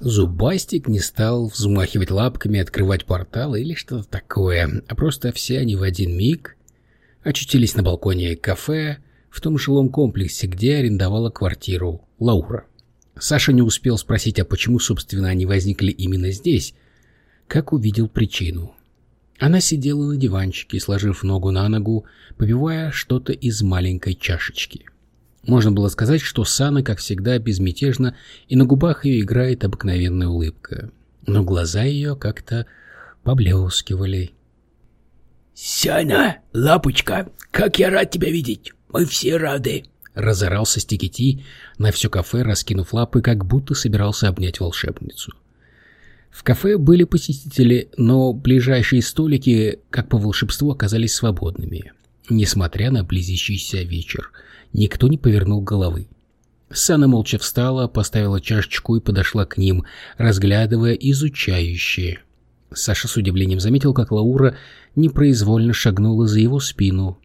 Зубастик не стал взмахивать лапками, открывать портал или что-то такое, а просто все они в один миг очутились на балконе кафе в том жилом комплексе, где арендовала квартиру Лаура. Саша не успел спросить, а почему, собственно, они возникли именно здесь, как увидел причину. Она сидела на диванчике, сложив ногу на ногу, попивая что-то из маленькой чашечки. Можно было сказать, что Сана, как всегда, безмятежна, и на губах ее играет обыкновенная улыбка. Но глаза ее как-то поблескивали. «Сяна, лапочка, как я рад тебя видеть! Мы все рады!» Разорался Стикити на все кафе, раскинув лапы, как будто собирался обнять волшебницу. В кафе были посетители, но ближайшие столики, как по волшебству, оказались свободными. Несмотря на близящийся вечер, никто не повернул головы. Сана молча встала, поставила чашечку и подошла к ним, разглядывая изучающие. Саша с удивлением заметил, как Лаура непроизвольно шагнула за его спину.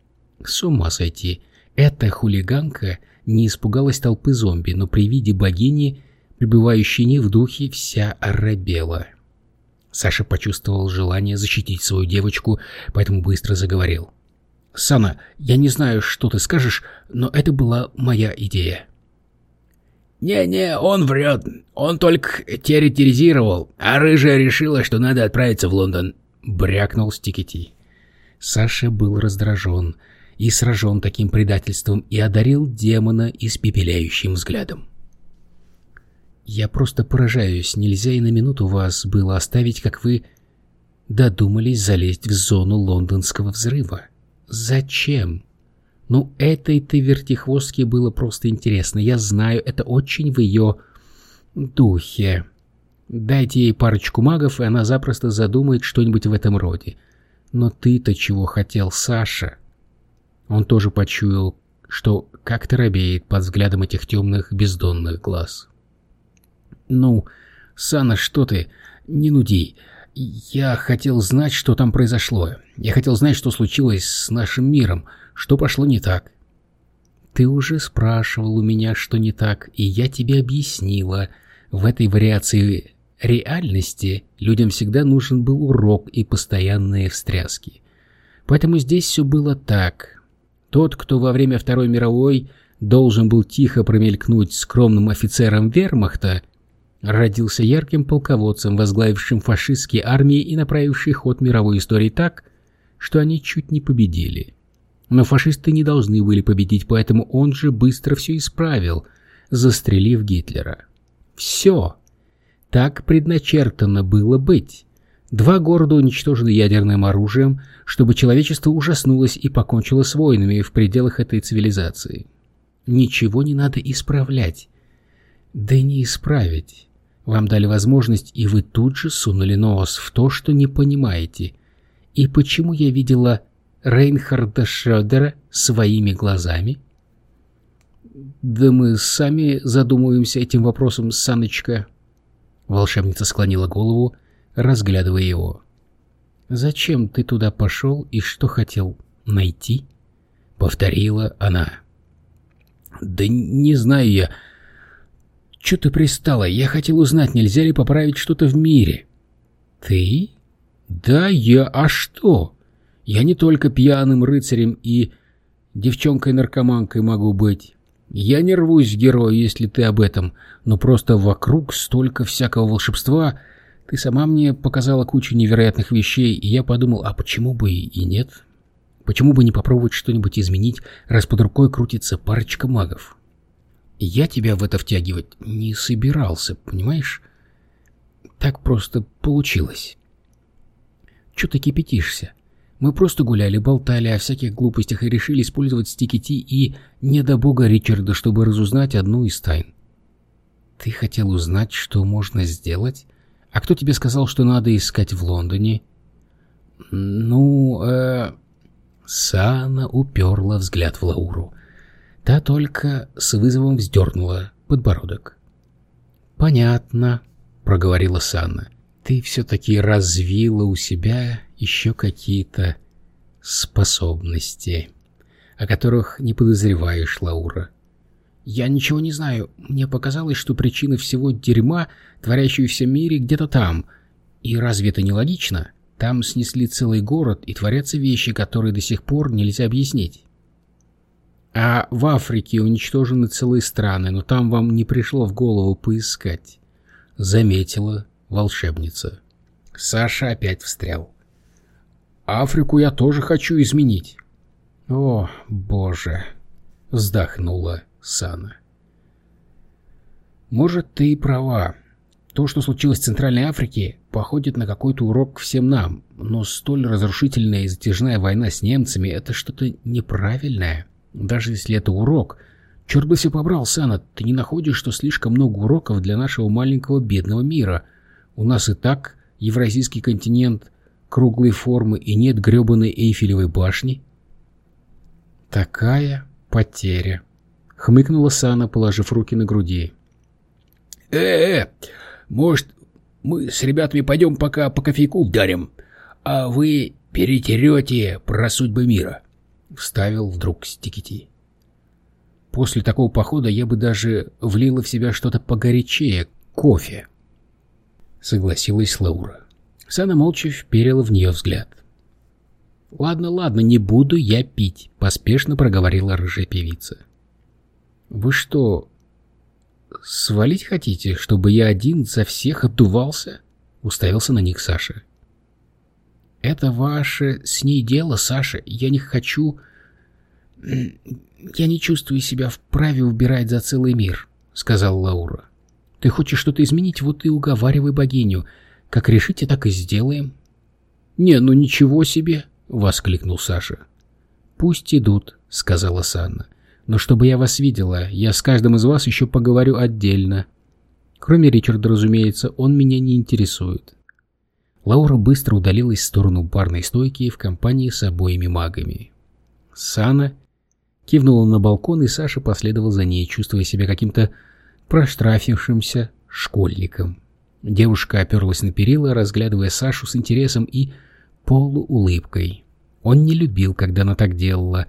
С ума сойти. Эта хулиганка не испугалась толпы зомби, но при виде богини пребывающей не в духе, вся оробела. Саша почувствовал желание защитить свою девочку, поэтому быстро заговорил. «Сана, я не знаю, что ты скажешь, но это была моя идея». «Не-не, он врет. Он только теоретизировал, а рыжая решила, что надо отправиться в Лондон», — брякнул Стикити. Саша был раздражен и сражен таким предательством и одарил демона испепеляющим взглядом. Я просто поражаюсь, нельзя и на минуту вас было оставить, как вы додумались залезть в зону лондонского взрыва. Зачем? Ну, этой-то вертихвостке было просто интересно. Я знаю, это очень в ее духе. Дайте ей парочку магов, и она запросто задумает что-нибудь в этом роде. Но ты-то чего хотел, Саша? Он тоже почуял, что как-то робеет под взглядом этих темных бездонных глаз. «Ну, Сана, что ты? Не нуди. Я хотел знать, что там произошло. Я хотел знать, что случилось с нашим миром, что пошло не так». «Ты уже спрашивал у меня, что не так, и я тебе объяснила. В этой вариации реальности людям всегда нужен был урок и постоянные встряски. Поэтому здесь все было так. Тот, кто во время Второй мировой должен был тихо промелькнуть скромным офицером вермахта, родился ярким полководцем, возглавившим фашистские армии и направивший ход мировой истории так, что они чуть не победили. Но фашисты не должны были победить, поэтому он же быстро все исправил, застрелив Гитлера. Все. Так предначертано было быть. Два города уничтожены ядерным оружием, чтобы человечество ужаснулось и покончило с войнами в пределах этой цивилизации. Ничего не надо исправлять. Да не исправить. Вам дали возможность, и вы тут же сунули нос в то, что не понимаете. И почему я видела Рейнхарда Шрёдера своими глазами? Да мы сами задумываемся этим вопросом, Саночка. Волшебница склонила голову, разглядывая его. «Зачем ты туда пошел и что хотел найти?» — повторила она. «Да не знаю я. Чё ты пристала? Я хотел узнать, нельзя ли поправить что-то в мире. Ты? Да, я. А что? Я не только пьяным рыцарем и девчонкой-наркоманкой могу быть. Я не рвусь в героя, если ты об этом, но просто вокруг столько всякого волшебства. Ты сама мне показала кучу невероятных вещей, и я подумал, а почему бы и нет? Почему бы не попробовать что-нибудь изменить, раз под рукой крутится парочка магов? Я тебя в это втягивать не собирался, понимаешь? Так просто получилось. Чё ты кипятишься? Мы просто гуляли, болтали о всяких глупостях и решили использовать стикети и не до бога Ричарда, чтобы разузнать одну из тайн. Ты хотел узнать, что можно сделать? А кто тебе сказал, что надо искать в Лондоне? Ну, э... Сана уперла взгляд в Лауру. Та только с вызовом вздернула подбородок. «Понятно», — проговорила Санна. «Ты все-таки развила у себя еще какие-то способности, о которых не подозреваешь, Лаура. Я ничего не знаю. Мне показалось, что причина всего дерьма, творящегося в мире, где-то там. И разве это не логично? Там снесли целый город, и творятся вещи, которые до сих пор нельзя объяснить. А в Африке уничтожены целые страны, но там вам не пришло в голову поискать. Заметила волшебница. Саша опять встрял. Африку я тоже хочу изменить. О, боже, вздохнула Сана. Может, ты и права. То, что случилось в Центральной Африке, походит на какой-то урок всем нам, но столь разрушительная и затяжная война с немцами — это что-то неправильное. Даже если это урок. Черт бы все побрал, Сана, ты не находишь, что слишком много уроков для нашего маленького бедного мира? У нас и так евразийский континент круглой формы и нет гребаной Эйфелевой башни? Такая потеря. Хмыкнула Сана, положив руки на груди. «Э-э, может, мы с ребятами пойдем пока по кофейку ударим, а вы перетерете про судьбы мира?» Вставил вдруг Стикити. После такого похода я бы даже влила в себя что-то погорячее, кофе. Согласилась Лаура. Сана молча вперила в нее взгляд. «Ладно, ладно, не буду я пить», — поспешно проговорила рыжая певица. «Вы что, свалить хотите, чтобы я один за всех отдувался?» — уставился на них Саша. «Это ваше с ней дело, Саша. Я не хочу... Я не чувствую себя вправе убирать за целый мир», — сказала Лаура. «Ты хочешь что-то изменить, вот и уговаривай богиню. Как решите, так и сделаем». «Не, ну ничего себе!» — воскликнул Саша. «Пусть идут», — сказала Санна. «Но чтобы я вас видела, я с каждым из вас еще поговорю отдельно. Кроме Ричарда, разумеется, он меня не интересует». Лаура быстро удалилась в сторону барной стойки в компании с обоими магами. Сана кивнула на балкон, и Саша последовал за ней, чувствуя себя каким-то проштрафившимся школьником. Девушка оперлась на перила, разглядывая Сашу с интересом и полуулыбкой. Он не любил, когда она так делала,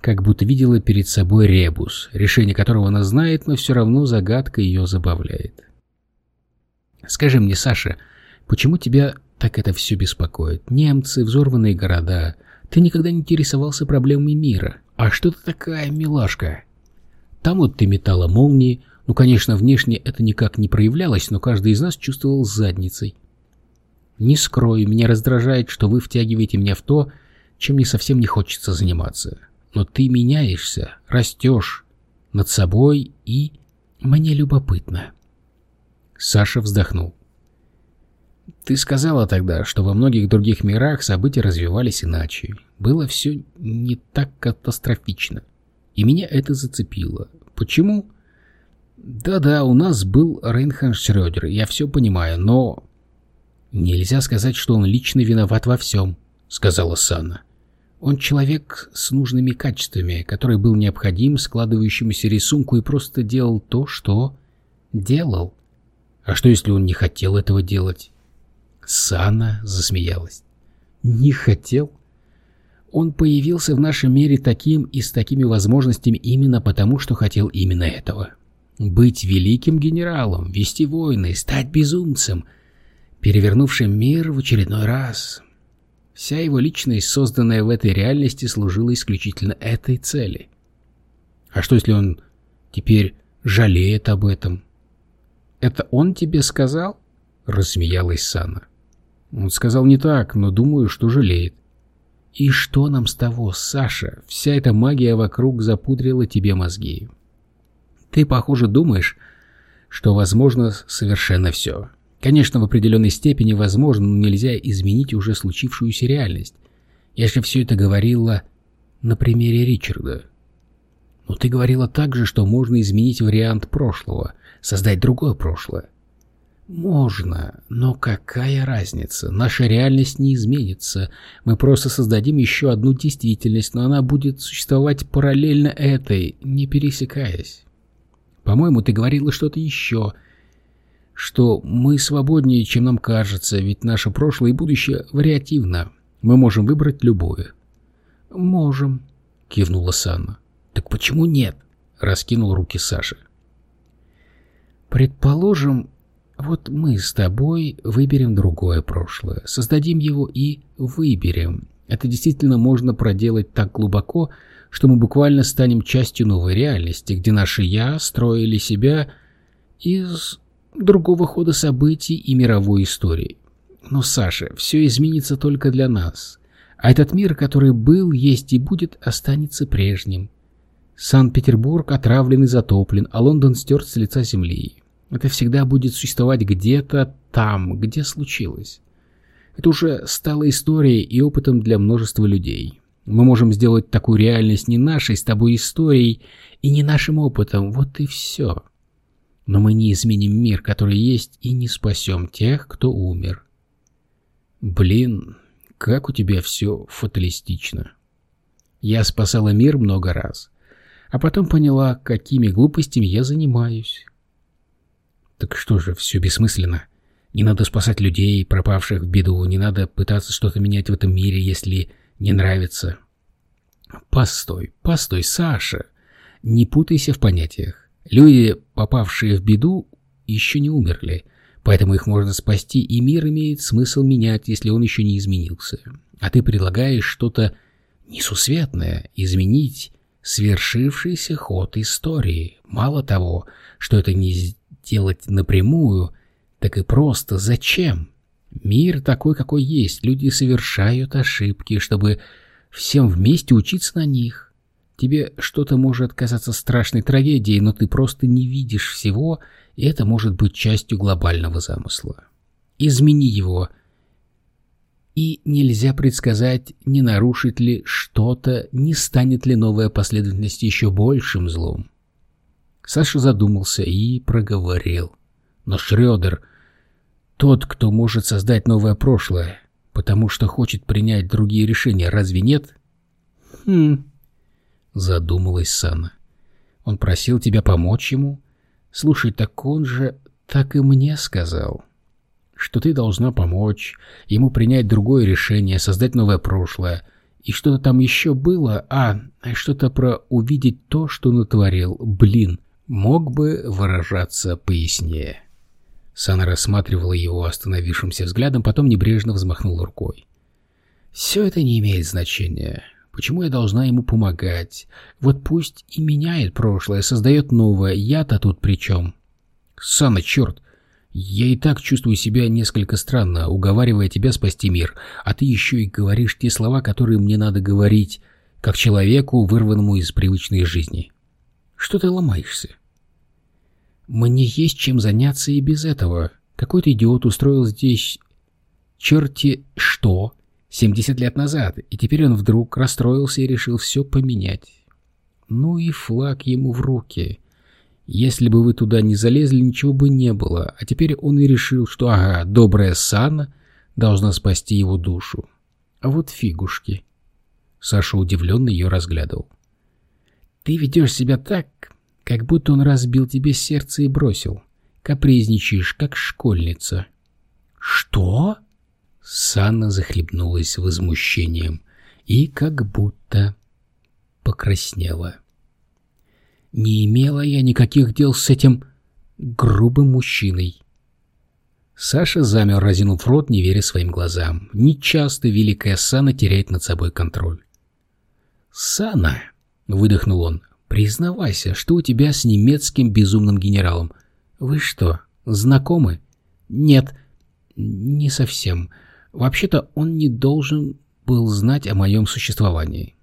как будто видела перед собой ребус, решение которого она знает, но все равно загадка ее забавляет. «Скажи мне, Саша, почему тебя так это все беспокоит? Немцы, взорванные города. Ты никогда не интересовался проблемами мира. А что ты такая, милашка? Там вот ты метала молнии, ну, конечно, внешне это никак не проявлялось, но каждый из нас чувствовал задницей. Не скрою, меня раздражает, что вы втягиваете меня в то, чем мне совсем не хочется заниматься. Но ты меняешься, растешь над собой и... Мне любопытно. Саша вздохнул. Ты сказала тогда, что во многих других мирах события развивались иначе. Было все не так катастрофично. И меня это зацепило. Почему? Да-да, у нас был Рейнхард Шрёдер, я все понимаю, но... Нельзя сказать, что он лично виноват во всем, сказала Санна. Он человек с нужными качествами, который был необходим складывающемуся рисунку и просто делал то, что делал. А что, если он не хотел этого делать? Сана засмеялась. Не хотел? Он появился в нашем мире таким и с такими возможностями именно потому, что хотел именно этого. Быть великим генералом, вести войны, стать безумцем, перевернувшим мир в очередной раз. Вся его личность, созданная в этой реальности, служила исключительно этой цели. А что, если он теперь жалеет об этом? «Это он тебе сказал?» — рассмеялась Сана. Он сказал не так, но думаю, что жалеет. «И что нам с того, Саша? Вся эта магия вокруг запудрила тебе мозги. Ты, похоже, думаешь, что возможно совершенно все. Конечно, в определенной степени возможно, но нельзя изменить уже случившуюся реальность. Я же все это говорила на примере Ричарда. Но ты говорила также, что можно изменить вариант прошлого, создать другое прошлое. Можно, но какая разница? Наша реальность не изменится. Мы просто создадим еще одну действительность, но она будет существовать параллельно этой, не пересекаясь. По-моему, ты говорила что-то еще. Что мы свободнее, чем нам кажется, ведь наше прошлое и будущее вариативно. Мы можем выбрать любое. Можем, кивнула Санна. Так почему нет? раскинул руки Саша. Предположим, вот мы с тобой выберем другое прошлое, создадим его и выберем. Это действительно можно проделать так глубоко, что мы буквально станем частью новой реальности, где наши «я» строили себя из другого хода событий и мировой истории. Но, Саша, все изменится только для нас. А этот мир, который был, есть и будет, останется прежним. Санкт-Петербург отравлен и затоплен, а Лондон стерт с лица земли. Это всегда будет существовать где-то там, где случилось. Это уже стало историей и опытом для множества людей. Мы можем сделать такую реальность не нашей с тобой историей и не нашим опытом, вот и все. Но мы не изменим мир, который есть, и не спасем тех, кто умер. Блин, как у тебя все фаталистично. Я спасала мир много раз, а потом поняла, какими глупостями я занимаюсь. Так что же, все бессмысленно. Не надо спасать людей, пропавших в беду, не надо пытаться что-то менять в этом мире, если не нравится. Постой, постой, Саша. Не путайся в понятиях. Люди, попавшие в беду, еще не умерли, поэтому их можно спасти, и мир имеет смысл менять, если он еще не изменился. А ты предлагаешь что-то несусветное, изменить свершившийся ход истории. Мало того, что это не делать напрямую, так и просто зачем? Мир такой, какой есть, люди совершают ошибки, чтобы всем вместе учиться на них. Тебе что-то может казаться страшной трагедией, но ты просто не видишь всего, и это может быть частью глобального замысла. Измени его, и нельзя предсказать, не нарушит ли что-то, не станет ли новая последовательность еще большим злом. Саша задумался и проговорил. Но Шрёдер — тот, кто может создать новое прошлое, потому что хочет принять другие решения, разве нет? Хм, задумалась Сана. Он просил тебя помочь ему? Слушай, так он же так и мне сказал, что ты должна помочь ему принять другое решение, создать новое прошлое. И что-то там еще было, а, что-то про увидеть то, что натворил. Блин, мог бы выражаться пояснее. Сана рассматривала его остановившимся взглядом, потом небрежно взмахнула рукой. «Все это не имеет значения. Почему я должна ему помогать? Вот пусть и меняет прошлое, создает новое. Я-то тут при чем?» «Сана, черт! Я и так чувствую себя несколько странно, уговаривая тебя спасти мир, а ты еще и говоришь те слова, которые мне надо говорить, как человеку, вырванному из привычной жизни. Что ты ломаешься? Мне есть чем заняться и без этого. Какой-то идиот устроил здесь черти что 70 лет назад, и теперь он вдруг расстроился и решил все поменять. Ну и флаг ему в руки. Если бы вы туда не залезли, ничего бы не было, а теперь он и решил, что ага, добрая Сана должна спасти его душу. А вот фигушки. Саша удивленно ее разглядывал. Ты ведешь себя так, как будто он разбил тебе сердце и бросил. Капризничаешь, как школьница. Что? Санна захлебнулась возмущением и как будто покраснела. Не имела я никаких дел с этим грубым мужчиной. Саша замер, разинув рот, не веря своим глазам. Нечасто великая Сана теряет над собой контроль. «Сана!» — выдохнул он. «Признавайся, что у тебя с немецким безумным генералом? Вы что, знакомы?» «Нет, не совсем. Вообще-то он не должен был знать о моем существовании».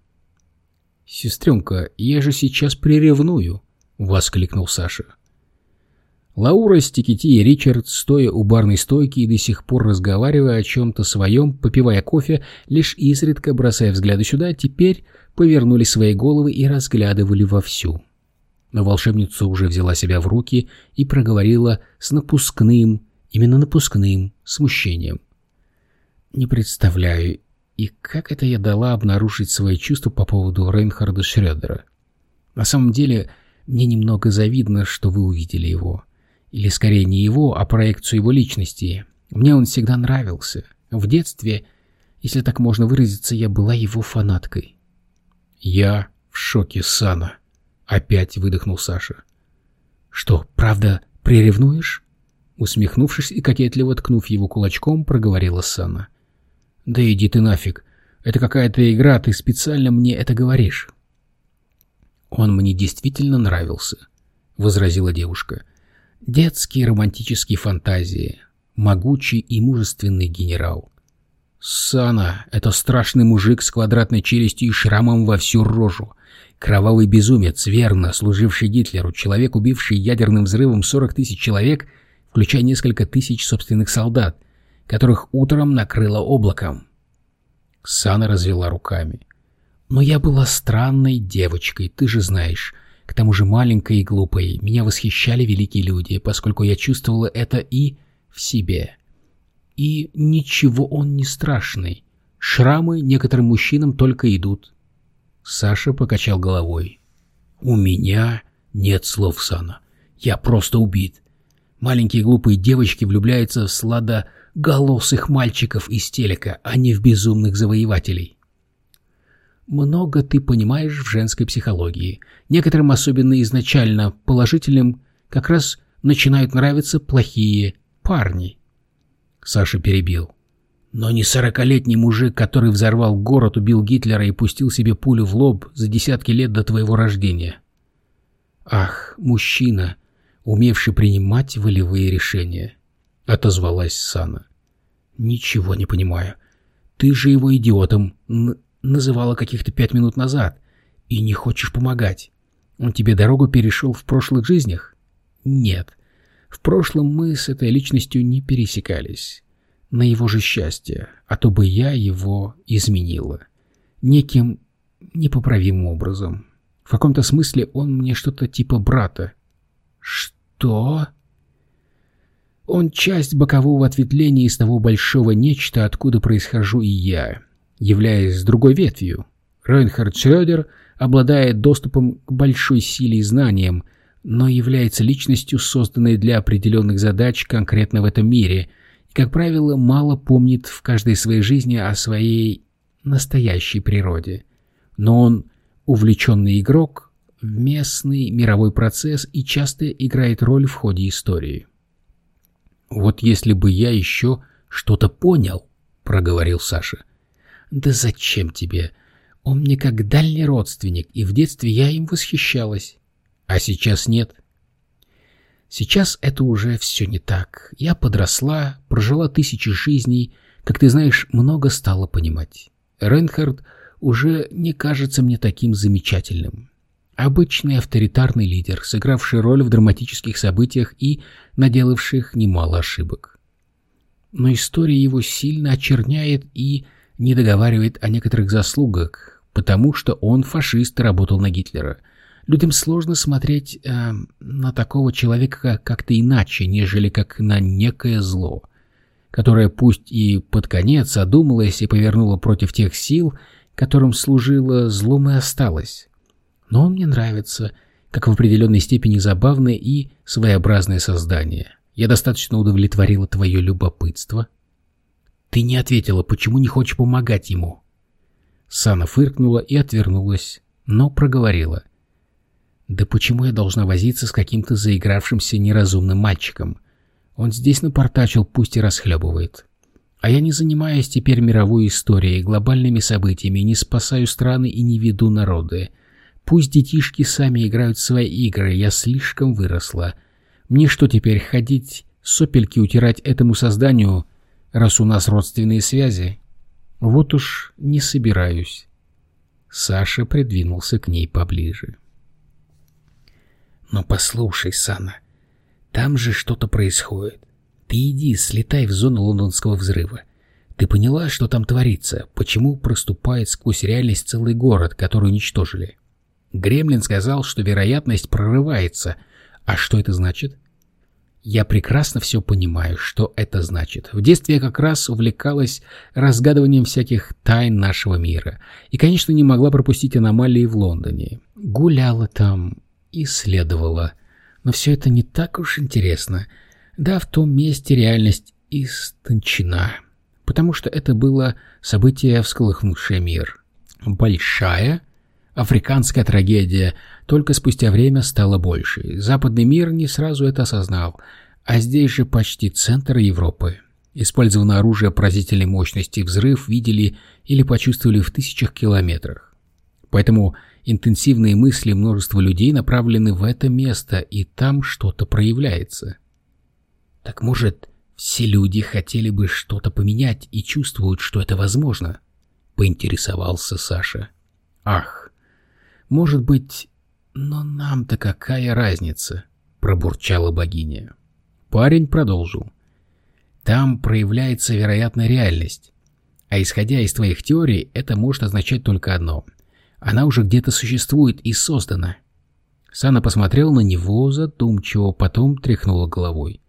«Сестренка, я же сейчас приревную!» — воскликнул Саша. Лаура, Стикити и Ричард, стоя у барной стойки и до сих пор разговаривая о чем-то своем, попивая кофе, лишь изредка бросая взгляды сюда, теперь повернули свои головы и разглядывали вовсю. Но волшебница уже взяла себя в руки и проговорила с напускным, именно напускным, смущением. «Не представляю, и как это я дала обнаружить свои чувства по поводу Рейнхарда Шрёдера? На самом деле, мне немного завидно, что вы увидели его. Или скорее не его, а проекцию его личности. Мне он всегда нравился. В детстве, если так можно выразиться, я была его фанаткой. «Я в шоке, Сана», — Опять выдохнул Саша. Что, правда, приревнуешь? Усмехнувшись и кокетливо ткнув его кулачком, проговорила Сана. «Да иди ты нафиг. Это какая-то игра, ты специально мне это говоришь». «Он мне действительно нравился», — возразила девушка. «Детские романтические фантазии. Могучий и мужественный генерал. Сана — это страшный мужик с квадратной челюстью и шрамом во всю рожу. Кровавый безумец, верно, служивший Гитлеру, человек, убивший ядерным взрывом 40 тысяч человек, включая несколько тысяч собственных солдат, которых утром накрыло облаком. Сана развела руками. «Но я была странной девочкой, ты же знаешь. К тому же маленькой и глупой. Меня восхищали великие люди, поскольку я чувствовала это и в себе. И ничего он не страшный. Шрамы некоторым мужчинам только идут. Саша покачал головой. «У меня нет слов, Сана. Я просто убит. Маленькие глупые девочки влюбляются в сладоголосых мальчиков из телека, а не в безумных завоевателей». «Много ты понимаешь в женской психологии. Некоторым, особенно изначально положительным, как раз начинают нравиться плохие парни». Саша перебил. Но не сорокалетний мужик, который взорвал город, убил Гитлера и пустил себе пулю в лоб за десятки лет до твоего рождения. Ах, мужчина, умевший принимать волевые решения, — отозвалась Сана. Ничего не понимаю. Ты же его идиотом называла каких-то пять минут назад и не хочешь помогать. Он тебе дорогу перешел в прошлых жизнях? Нет. В прошлом мы с этой личностью не пересекались на его же счастье, а то бы я его изменила. Неким непоправимым образом. В каком-то смысле он мне что-то типа брата. Что? Он часть бокового ответвления из того большого нечто, откуда происхожу и я, являясь другой ветвью. Рейнхард Шрёдер обладает доступом к большой силе и знаниям, но является личностью, созданной для определенных задач конкретно в этом мире — и, как правило, мало помнит в каждой своей жизни о своей настоящей природе. Но он увлеченный игрок в местный мировой процесс и часто играет роль в ходе истории. «Вот если бы я еще что-то понял», — проговорил Саша. «Да зачем тебе? Он мне как дальний родственник, и в детстве я им восхищалась. А сейчас нет. Сейчас это уже все не так. Я подросла, прожила тысячи жизней, как ты знаешь, много стала понимать. Рейнхард уже не кажется мне таким замечательным. Обычный авторитарный лидер, сыгравший роль в драматических событиях и наделавших немало ошибок. Но история его сильно очерняет и не договаривает о некоторых заслугах, потому что он фашист и работал на Гитлера – Людям сложно смотреть э, на такого человека как-то иначе, нежели как на некое зло, которое пусть и под конец одумалось и повернуло против тех сил, которым служило злом и осталось. Но он мне нравится, как в определенной степени забавное и своеобразное создание. Я достаточно удовлетворила твое любопытство. Ты не ответила, почему не хочешь помогать ему. Сана фыркнула и отвернулась, но проговорила. Да почему я должна возиться с каким-то заигравшимся неразумным мальчиком? Он здесь напортачил, пусть и расхлебывает. А я не занимаюсь теперь мировой историей, глобальными событиями, не спасаю страны и не веду народы. Пусть детишки сами играют в свои игры, я слишком выросла. Мне что теперь, ходить, сопельки утирать этому созданию, раз у нас родственные связи? Вот уж не собираюсь. Саша придвинулся к ней поближе. Но послушай, Сана, там же что-то происходит. Ты иди, слетай в зону лондонского взрыва. Ты поняла, что там творится? Почему проступает сквозь реальность целый город, который уничтожили? Гремлин сказал, что вероятность прорывается. А что это значит? Я прекрасно все понимаю, что это значит. В детстве я как раз увлекалась разгадыванием всяких тайн нашего мира. И, конечно, не могла пропустить аномалии в Лондоне. Гуляла там, исследовала. Но все это не так уж интересно. Да, в том месте реальность истончена, потому что это было событие, всколыхнувшее мир. Большая, Африканская трагедия только спустя время стала больше. Западный мир не сразу это осознал, а здесь же почти центр Европы. Использованное оружие поразительной мощности взрыв видели или почувствовали в тысячах километрах. Поэтому интенсивные мысли множества людей направлены в это место, и там что-то проявляется. Так может, все люди хотели бы что-то поменять и чувствуют, что это возможно? Поинтересовался Саша. Ах, может быть, но нам-то какая разница? Пробурчала богиня. Парень продолжил. Там проявляется вероятная реальность. А исходя из твоих теорий, это может означать только одно — она уже где-то существует и создана. Сана посмотрел на него задумчиво, потом тряхнула головой.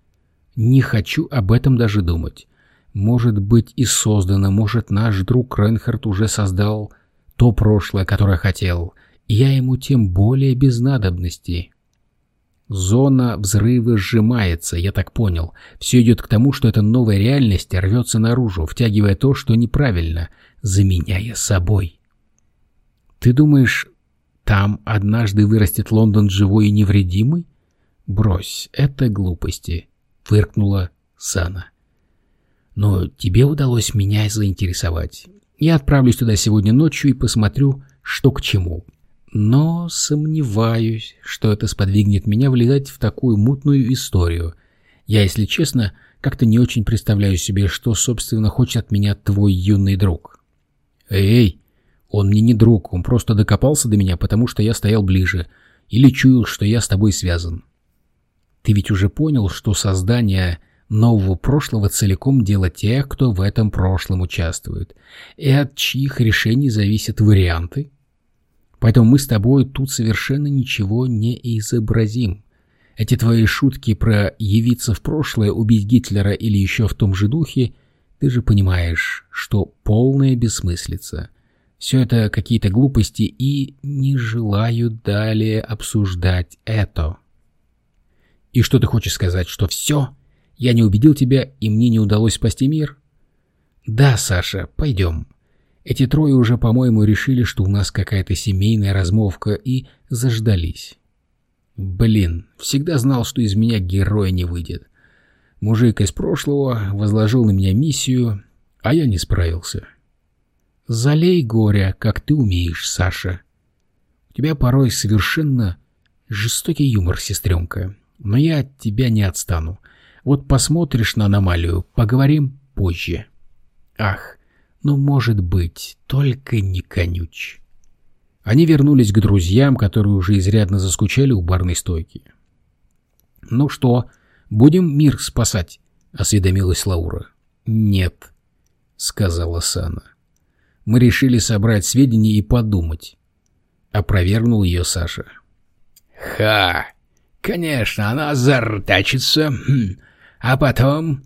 «Не хочу об этом даже думать. Может быть и создано, может наш друг Рейнхард уже создал то прошлое, которое хотел. Я ему тем более без надобности». Зона взрыва сжимается, я так понял. Все идет к тому, что эта новая реальность рвется наружу, втягивая то, что неправильно, заменяя собой. Ты думаешь, там однажды вырастет Лондон живой и невредимый? Брось, это глупости, фыркнула Сана. Но тебе удалось меня заинтересовать. Я отправлюсь туда сегодня ночью и посмотрю, что к чему. Но сомневаюсь, что это сподвигнет меня влезать в такую мутную историю. Я, если честно, как-то не очень представляю себе, что, собственно, хочет от меня твой юный друг. Эй, он мне не друг, он просто докопался до меня, потому что я стоял ближе, или чуял, что я с тобой связан. Ты ведь уже понял, что создание нового прошлого целиком дело тех, кто в этом прошлом участвует, и от чьих решений зависят варианты? Поэтому мы с тобой тут совершенно ничего не изобразим. Эти твои шутки про явиться в прошлое, убить Гитлера или еще в том же духе, ты же понимаешь, что полная бессмыслица — все это какие-то глупости и не желаю далее обсуждать это. И что ты хочешь сказать, что все? Я не убедил тебя, и мне не удалось спасти мир? Да, Саша, пойдем. Эти трое уже, по-моему, решили, что у нас какая-то семейная размовка, и заждались. Блин, всегда знал, что из меня героя не выйдет. Мужик из прошлого возложил на меня миссию, а я не справился. Залей горя, как ты умеешь, Саша. У тебя порой совершенно жестокий юмор, сестренка. Но я от тебя не отстану. Вот посмотришь на аномалию, поговорим позже. Ах, ну может быть, только не конюч. Они вернулись к друзьям, которые уже изрядно заскучали у барной стойки. «Ну что, будем мир спасать?» — осведомилась Лаура. «Нет», — сказала Сана мы решили собрать сведения и подумать. Опровергнул ее Саша. Ха! Конечно, она зартачится, хм, а потом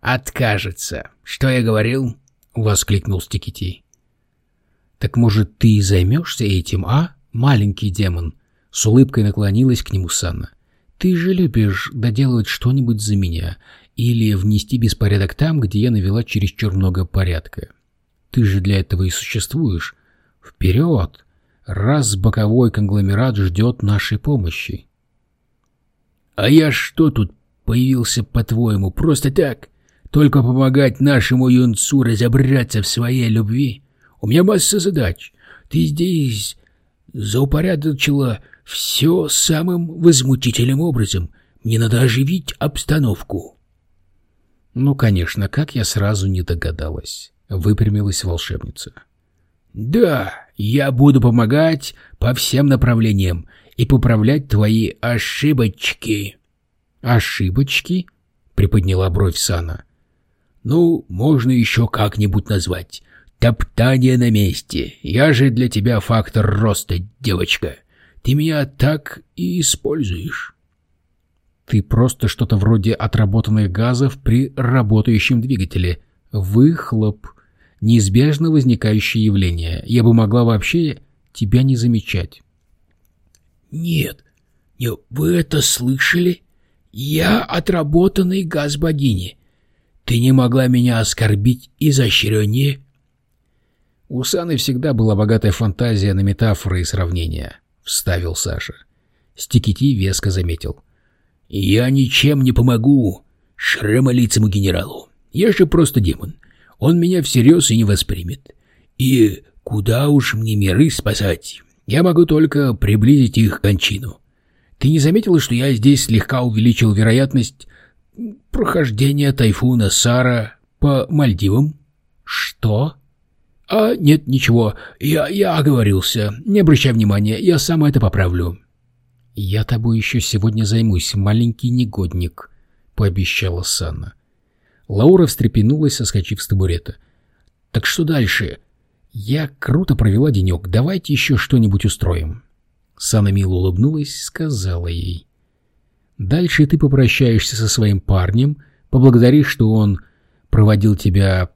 откажется. Что я говорил? Воскликнул Стикити. Так может, ты и займешься этим, а, маленький демон? С улыбкой наклонилась к нему Санна. Ты же любишь доделывать что-нибудь за меня или внести беспорядок там, где я навела чересчур много порядка. Ты же для этого и существуешь. Вперед! Раз боковой конгломерат ждет нашей помощи. А я что тут появился, по-твоему, просто так? Только помогать нашему юнцу разобраться в своей любви? У меня масса задач. Ты здесь заупорядочила все самым возмутительным образом. Мне надо оживить обстановку. Ну, конечно, как я сразу не догадалась. — выпрямилась волшебница. «Да, я буду помогать по всем направлениям и поправлять твои ошибочки». «Ошибочки?» — приподняла бровь Сана. «Ну, можно еще как-нибудь назвать. Топтание на месте. Я же для тебя фактор роста, девочка. Ты меня так и используешь». «Ты просто что-то вроде отработанных газов при работающем двигателе. Выхлоп», неизбежно возникающее явление. Я бы могла вообще тебя не замечать. Нет, не, вы это слышали? Я отработанный газ богини. Ты не могла меня оскорбить изощреннее? У Саны всегда была богатая фантазия на метафоры и сравнения, — вставил Саша. Стикити веско заметил. — Я ничем не помогу шрамолицему генералу. Я же просто демон. Он меня всерьез и не воспримет. И куда уж мне миры спасать? Я могу только приблизить их к кончину. Ты не заметила, что я здесь слегка увеличил вероятность прохождения тайфуна Сара по Мальдивам? Что? А нет, ничего. Я я оговорился. Не обращай внимания, я сам это поправлю. Я тобой еще сегодня займусь, маленький негодник, пообещала Санна. Лаура встрепенулась, соскочив с табурета. Так что дальше? Я круто провела денек. Давайте еще что-нибудь устроим. Санна мило улыбнулась, сказала ей. Дальше ты попрощаешься со своим парнем, поблагодаришь, что он проводил тебя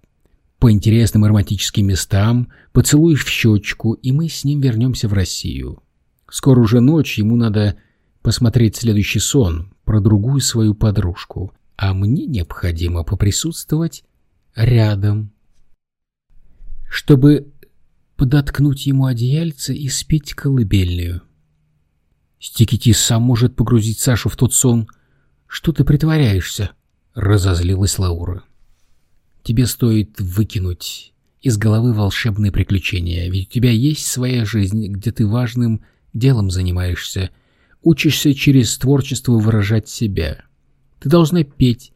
по интересным романтическим местам, поцелуешь в щечку, и мы с ним вернемся в Россию. Скоро уже ночь, ему надо посмотреть следующий сон про другую свою подружку, а мне необходимо поприсутствовать рядом, чтобы подоткнуть ему одеяльце и спеть колыбельную. Стикити сам может погрузить Сашу в тот сон. Что ты притворяешься? Разозлилась Лаура. Тебе стоит выкинуть из головы волшебные приключения, ведь у тебя есть своя жизнь, где ты важным делом занимаешься, учишься через творчество выражать себя. Ты должна петь.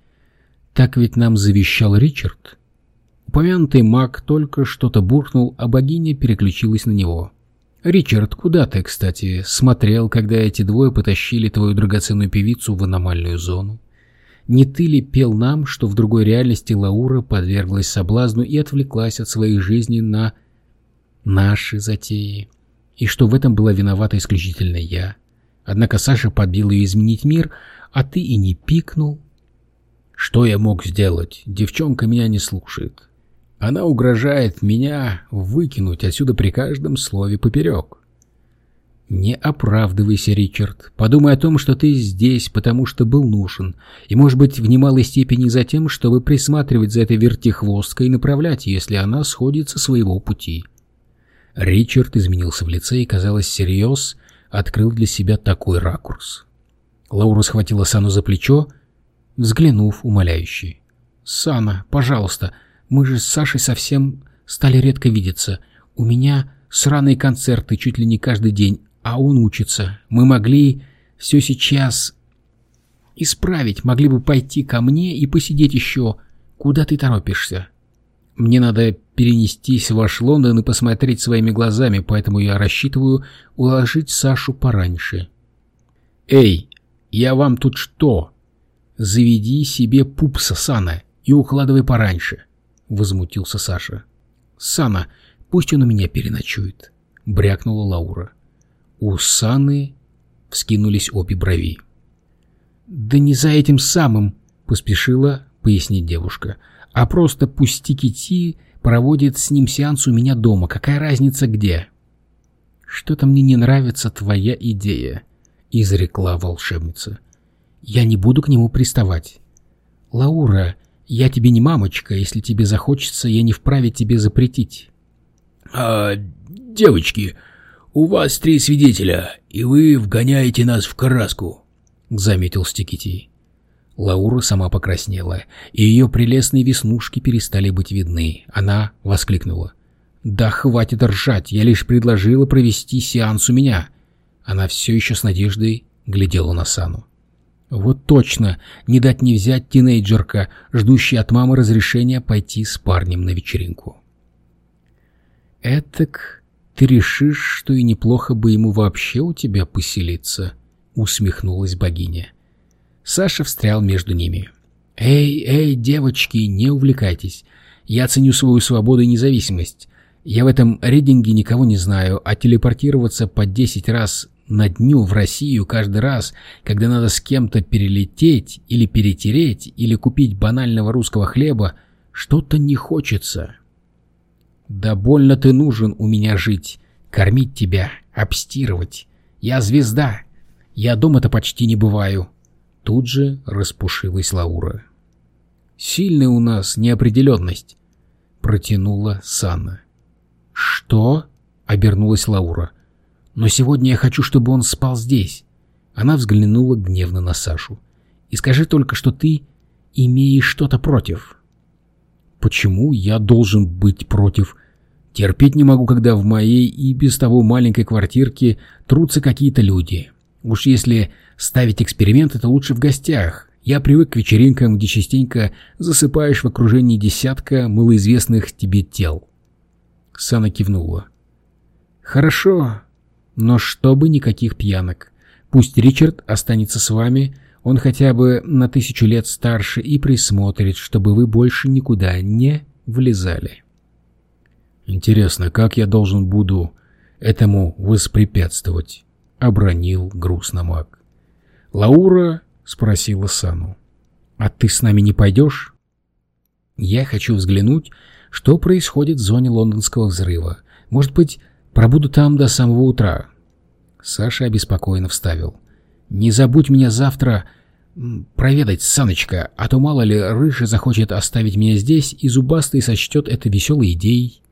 Так ведь нам завещал Ричард. Упомянутый маг только что-то буркнул, а богиня переключилась на него. «Ричард, куда ты, кстати, смотрел, когда эти двое потащили твою драгоценную певицу в аномальную зону? Не ты ли пел нам, что в другой реальности Лаура подверглась соблазну и отвлеклась от своей жизни на наши затеи? И что в этом была виновата исключительно я? Однако Саша подбил ее изменить мир, а ты и не пикнул. Что я мог сделать? Девчонка меня не слушает. Она угрожает меня выкинуть отсюда при каждом слове поперек. Не оправдывайся, Ричард. Подумай о том, что ты здесь, потому что был нужен, и, может быть, в немалой степени за тем, чтобы присматривать за этой вертихвосткой и направлять, если она сходит со своего пути. Ричард изменился в лице и, казалось, всерьез открыл для себя такой ракурс. Лаура схватила Сану за плечо, взглянув умоляюще. «Сана, пожалуйста, — мы же с Сашей совсем стали редко видеться. У меня сраные концерты чуть ли не каждый день, а он учится. Мы могли все сейчас исправить, могли бы пойти ко мне и посидеть еще. Куда ты торопишься? Мне надо перенестись в ваш Лондон и посмотреть своими глазами, поэтому я рассчитываю уложить Сашу пораньше. Эй, я вам тут что? Заведи себе пупса, Сана, и укладывай пораньше. — возмутился Саша. «Сана, пусть он у меня переночует», — брякнула Лаура. У Саны вскинулись обе брови. «Да не за этим самым», — поспешила пояснить девушка, «а просто пусть Тикити проводит с ним сеанс у меня дома. Какая разница где?» «Что-то мне не нравится твоя идея», — изрекла волшебница. «Я не буду к нему приставать». «Лаура, я тебе не мамочка, если тебе захочется, я не вправе тебе запретить. — А, девочки, у вас три свидетеля, и вы вгоняете нас в краску, — заметил Стикити. Лаура сама покраснела, и ее прелестные веснушки перестали быть видны. Она воскликнула. «Да хватит ржать, я лишь предложила провести сеанс у меня». Она все еще с надеждой глядела на Сану. Вот точно, не дать не взять тинейджерка, ждущая от мамы разрешения пойти с парнем на вечеринку. «Этак ты решишь, что и неплохо бы ему вообще у тебя поселиться?» — усмехнулась богиня. Саша встрял между ними. «Эй, эй, девочки, не увлекайтесь. Я ценю свою свободу и независимость. Я в этом рейдинге никого не знаю, а телепортироваться по десять раз на дню в Россию каждый раз, когда надо с кем-то перелететь или перетереть или купить банального русского хлеба, что-то не хочется. Да больно ты нужен у меня жить, кормить тебя, обстирывать. Я звезда. Я дома-то почти не бываю. Тут же распушилась Лаура. Сильная у нас неопределенность, протянула Санна. «Что?» — обернулась Лаура. «Но сегодня я хочу, чтобы он спал здесь». Она взглянула гневно на Сашу. «И скажи только, что ты имеешь что-то против». «Почему я должен быть против?» Терпеть не могу, когда в моей и без того маленькой квартирке трутся какие-то люди. Уж если ставить эксперименты, то лучше в гостях. Я привык к вечеринкам, где частенько засыпаешь в окружении десятка малоизвестных тебе тел. Сана кивнула. «Хорошо, но чтобы никаких пьянок. Пусть Ричард останется с вами, он хотя бы на тысячу лет старше и присмотрит, чтобы вы больше никуда не влезали». «Интересно, как я должен буду этому воспрепятствовать?» — обронил грустно маг. «Лаура?» — спросила Сану. «А ты с нами не пойдешь?» «Я хочу взглянуть, что происходит в зоне лондонского взрыва. Может быть, пробуду там до самого утра». Саша обеспокоенно вставил. «Не забудь меня завтра проведать, Саночка, а то мало ли Рыжий захочет оставить меня здесь, и Зубастый сочтет это веселой идеей».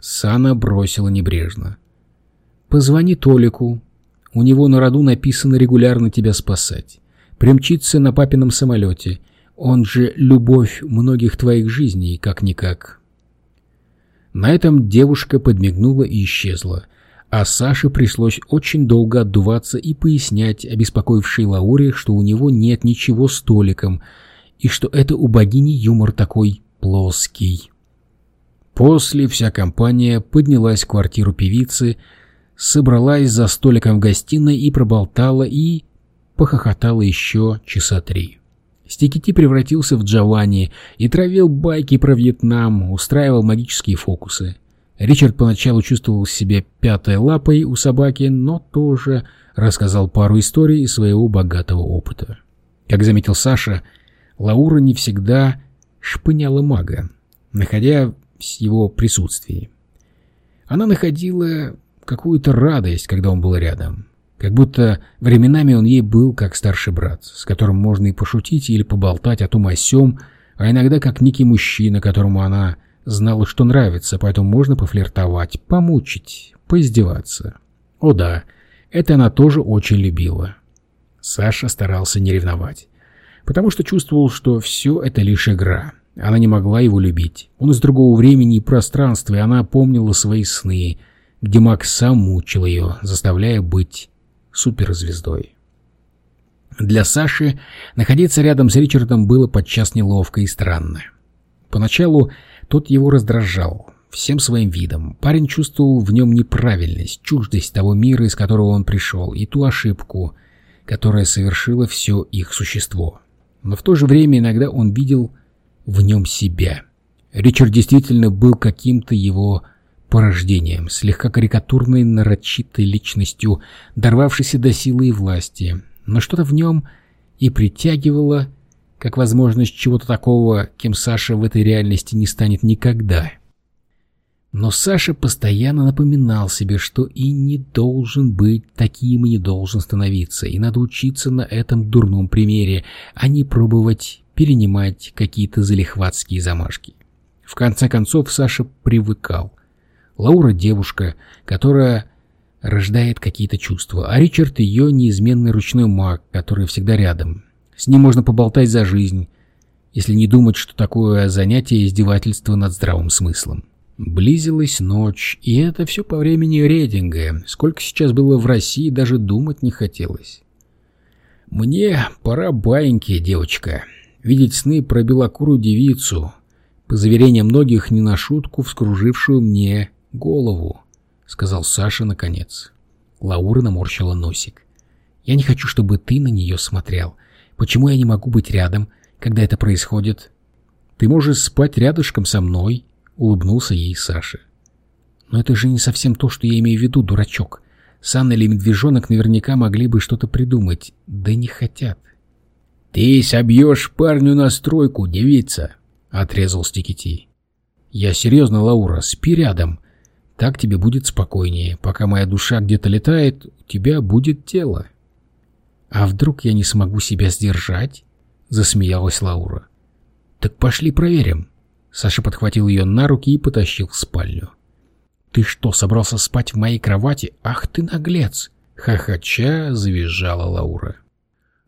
Сана бросила небрежно. «Позвони Толику. У него на роду написано регулярно тебя спасать. Примчится на папином самолете. Он же любовь многих твоих жизней, как-никак». На этом девушка подмигнула и исчезла, а Саше пришлось очень долго отдуваться и пояснять обеспокоившей Лауре, что у него нет ничего с Толиком, и что это у богини юмор такой плоский. После вся компания поднялась в квартиру певицы, собралась за столиком в гостиной и проболтала и похохотала еще часа три. Стикити превратился в Джованни и травил байки про Вьетнам, устраивал магические фокусы. Ричард поначалу чувствовал себя пятой лапой у собаки, но тоже рассказал пару историй из своего богатого опыта. Как заметил Саша, Лаура не всегда шпыняла мага, находя в его присутствии. Она находила какую-то радость, когда он был рядом. Как будто временами он ей был как старший брат, с которым можно и пошутить или поболтать о том о сём, а иногда как некий мужчина, которому она знала, что нравится, поэтому можно пофлиртовать, помучить, поиздеваться. О да, это она тоже очень любила. Саша старался не ревновать, потому что чувствовал, что все это лишь игра — она не могла его любить. Он из другого времени и пространства, и она помнила свои сны, где Макс сам мучил ее, заставляя быть суперзвездой. Для Саши находиться рядом с Ричардом было подчас неловко и странно. Поначалу тот его раздражал всем своим видом. Парень чувствовал в нем неправильность, чуждость того мира, из которого он пришел, и ту ошибку, которая совершила все их существо. Но в то же время иногда он видел в нем себя. Ричард действительно был каким-то его порождением, слегка карикатурной нарочитой личностью, дорвавшейся до силы и власти, но что-то в нем и притягивало, как возможность чего-то такого, кем Саша в этой реальности не станет никогда. Но Саша постоянно напоминал себе, что и не должен быть таким и не должен становиться, и надо учиться на этом дурном примере, а не пробовать перенимать какие-то залихватские замашки. В конце концов Саша привыкал. Лаура девушка, которая рождает какие-то чувства, а Ричард ее неизменный ручной маг, который всегда рядом. С ним можно поболтать за жизнь, если не думать, что такое занятие издевательство над здравым смыслом. Близилась ночь, и это все по времени рейдинга. Сколько сейчас было в России, даже думать не хотелось. «Мне пора баиньки, девочка», видеть сны про белокурую девицу, по заверениям многих не на шутку вскружившую мне голову, — сказал Саша наконец. Лаура наморщила носик. «Я не хочу, чтобы ты на нее смотрел. Почему я не могу быть рядом, когда это происходит?» «Ты можешь спать рядышком со мной», — улыбнулся ей Саша. «Но это же не совсем то, что я имею в виду, дурачок. Санна или Медвежонок наверняка могли бы что-то придумать, да не хотят». «Ты собьешь парню настройку, девица!» — отрезал Стикити. «Я серьезно, Лаура, спи рядом. Так тебе будет спокойнее. Пока моя душа где-то летает, у тебя будет тело». «А вдруг я не смогу себя сдержать?» — засмеялась Лаура. «Так пошли проверим». Саша подхватил ее на руки и потащил в спальню. Ты что, собрался спать в моей кровати? Ах ты наглец! Хохоча завизжала Лаура.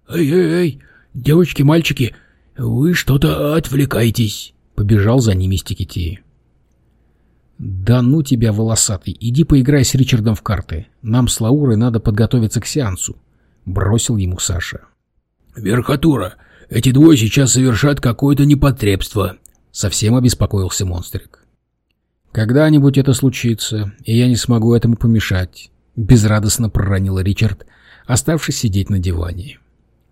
«Эй-эй-эй, девочки-мальчики, вы что-то отвлекаетесь!» Побежал за ними Стикетти. «Да ну тебя, волосатый, иди поиграй с Ричардом в карты. Нам с Лаурой надо подготовиться к сеансу», — бросил ему Саша. «Верхотура, эти двое сейчас совершат какое-то непотребство», — совсем обеспокоился монстрик. «Когда-нибудь это случится, и я не смогу этому помешать», — безрадостно проронил Ричард, оставшись сидеть на диване.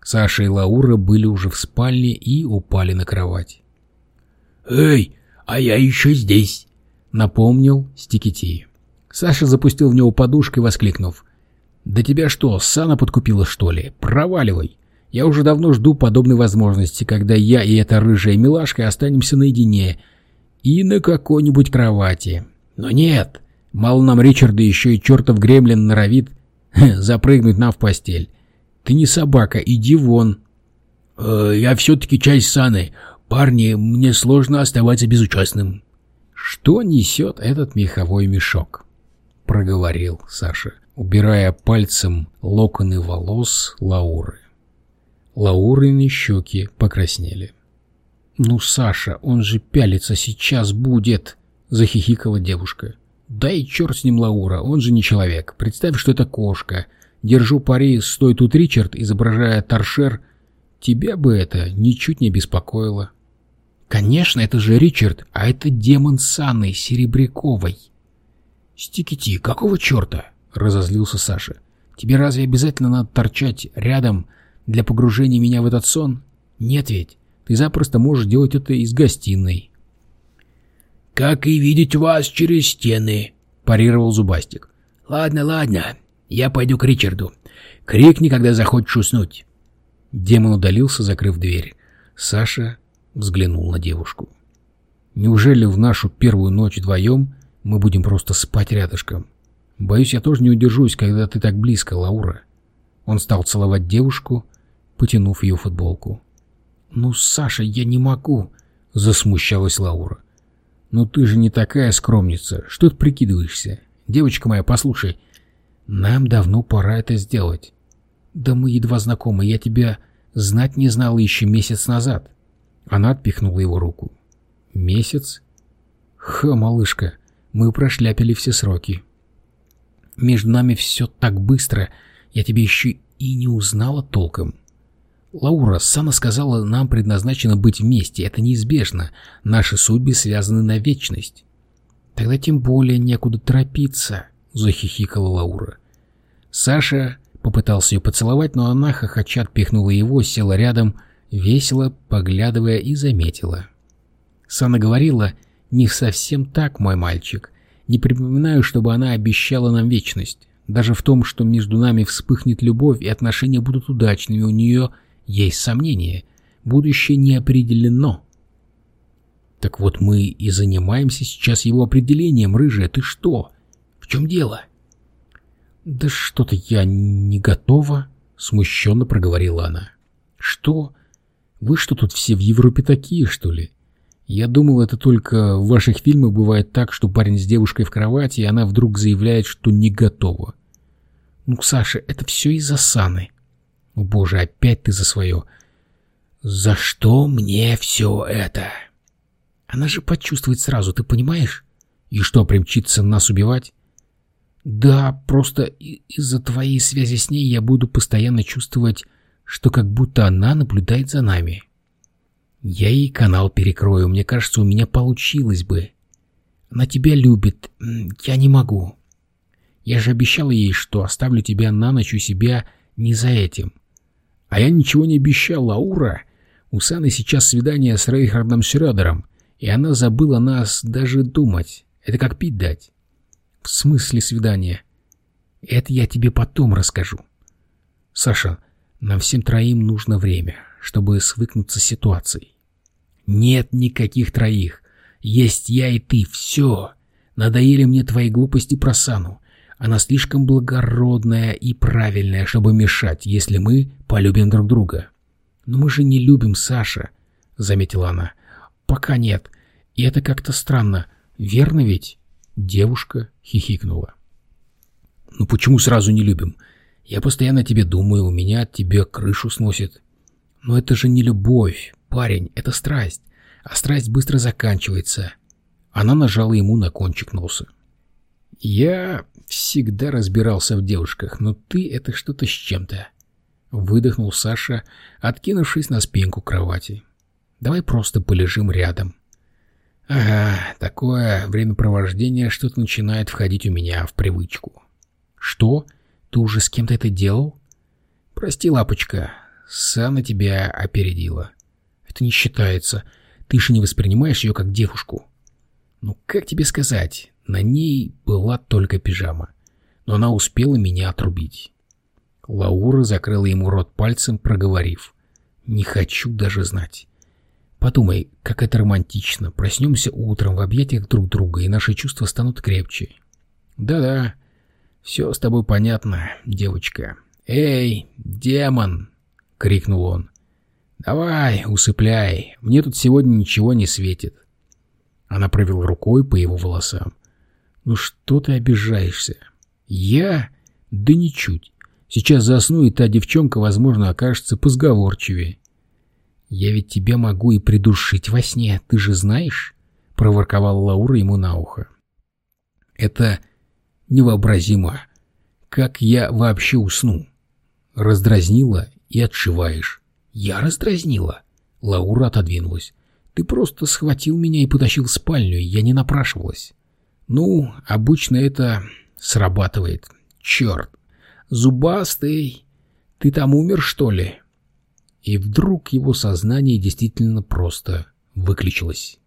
Саша и Лаура были уже в спальне и упали на кровать. «Эй, а я еще здесь!» — напомнил Стикити. Саша запустил в него подушкой, воскликнув. «Да тебя что, Сана подкупила, что ли? Проваливай! Я уже давно жду подобной возможности, когда я и эта рыжая милашка останемся наедине и на какой-нибудь кровати. Но нет, мало нам Ричарда еще и чертов гремлин норовит запрыгнуть нам в постель. Ты не собака, иди вон!» э, «Я все-таки часть Саны. «Парни, мне сложно оставаться безучастным». «Что несет этот меховой мешок?» — проговорил Саша, убирая пальцем локоны волос Лауры. Лаурины щеки покраснели. «Ну, Саша, он же пялиться сейчас будет!» — захихикала девушка. «Да и черт с ним, Лаура, он же не человек. Представь, что это кошка. Держу пари, стой тут Ричард, изображая торшер. Тебя бы это ничуть не беспокоило». Конечно, это же Ричард, а это демон с Анной Серебряковой. Стикити, какого черта? Разозлился Саша. Тебе разве обязательно надо торчать рядом для погружения меня в этот сон? Нет ведь, ты запросто можешь делать это из гостиной. Как и видеть вас через стены, парировал Зубастик. Ладно, ладно, я пойду к Ричарду. Крикни, когда захочешь уснуть. Демон удалился, закрыв дверь. Саша взглянул на девушку. «Неужели в нашу первую ночь вдвоем мы будем просто спать рядышком? Боюсь, я тоже не удержусь, когда ты так близко, Лаура». Он стал целовать девушку, потянув ее футболку. «Ну, Саша, я не могу», — засмущалась Лаура. «Ну ты же не такая скромница. Что ты прикидываешься? Девочка моя, послушай, нам давно пора это сделать. Да мы едва знакомы, я тебя знать не знала еще месяц назад. Она отпихнула его руку. «Месяц?» «Ха, малышка, мы прошляпили все сроки. Между нами все так быстро, я тебя еще и не узнала толком. Лаура сама сказала, нам предназначено быть вместе, это неизбежно, наши судьбы связаны на вечность». «Тогда тем более некуда торопиться», — захихикала Лаура. Саша попытался ее поцеловать, но она, хохоча, отпихнула его, села рядом весело поглядывая и заметила. Сана говорила, не совсем так, мой мальчик. Не припоминаю, чтобы она обещала нам вечность. Даже в том, что между нами вспыхнет любовь и отношения будут удачными, у нее есть сомнения. Будущее не определено. Так вот мы и занимаемся сейчас его определением, рыжая, ты что? В чем дело? Да что-то я не готова, смущенно проговорила она. Что? Вы что тут все в Европе такие, что ли? Я думал, это только в ваших фильмах бывает так, что парень с девушкой в кровати, и она вдруг заявляет, что не готова. Ну, Саша, это все из-за Саны. О, боже, опять ты за свое. За что мне все это? Она же почувствует сразу, ты понимаешь? И что, примчится нас убивать? Да, просто из-за твоей связи с ней я буду постоянно чувствовать что как будто она наблюдает за нами. Я ей канал перекрою, мне кажется, у меня получилось бы. Она тебя любит, я не могу. Я же обещал ей, что оставлю тебя на ночь у себя не за этим. А я ничего не обещал, Лаура. У Саны сейчас свидание с Рейхардом Шрёдером, и она забыла нас даже думать. Это как пить дать. В смысле свидания? Это я тебе потом расскажу. Саша, нам всем троим нужно время, чтобы свыкнуться с ситуацией. Нет никаких троих. Есть я и ты. Все. Надоели мне твои глупости про Сану. Она слишком благородная и правильная, чтобы мешать, если мы полюбим друг друга. Но мы же не любим Саша, — заметила она. Пока нет. И это как-то странно. Верно ведь? Девушка хихикнула. «Ну почему сразу не любим? Я постоянно о тебе думаю, у меня от тебя крышу сносит. Но это же не любовь, парень, это страсть. А страсть быстро заканчивается». Она нажала ему на кончик носа. «Я всегда разбирался в девушках, но ты — это что-то с чем-то». Выдохнул Саша, откинувшись на спинку кровати. «Давай просто полежим рядом». «Ага, такое времяпровождение что-то начинает входить у меня в привычку». «Что? Ты уже с кем-то это делал?» «Прости, лапочка, Сана тебя опередила». «Это не считается. Ты же не воспринимаешь ее как девушку». «Ну, как тебе сказать? На ней была только пижама. Но она успела меня отрубить». Лаура закрыла ему рот пальцем, проговорив. «Не хочу даже знать». Подумай, как это романтично. Проснемся утром в объятиях друг друга, и наши чувства станут крепче. Да-да, все с тобой понятно, девочка. Эй, демон! — крикнул он. Давай, усыпляй, мне тут сегодня ничего не светит. Она провела рукой по его волосам. Ну что ты обижаешься? Я? Да ничуть. Сейчас засну, и та девчонка, возможно, окажется позговорчивее. «Я ведь тебя могу и придушить во сне, ты же знаешь?» — проворковала Лаура ему на ухо. «Это невообразимо. Как я вообще усну?» Раздразнила и отшиваешь. «Я раздразнила?» Лаура отодвинулась. «Ты просто схватил меня и потащил в спальню, я не напрашивалась». «Ну, обычно это срабатывает. Черт! Зубастый! Ты там умер, что ли?» и вдруг его сознание действительно просто выключилось.